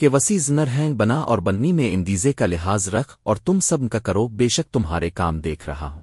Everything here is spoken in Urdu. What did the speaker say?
کہ وسیع زنر ہیں بنا اور بننی میں اندیزے کا لحاظ رکھ اور تم سب کا کرو، بے شک تمہارے کام دیکھ رہا ہوں۔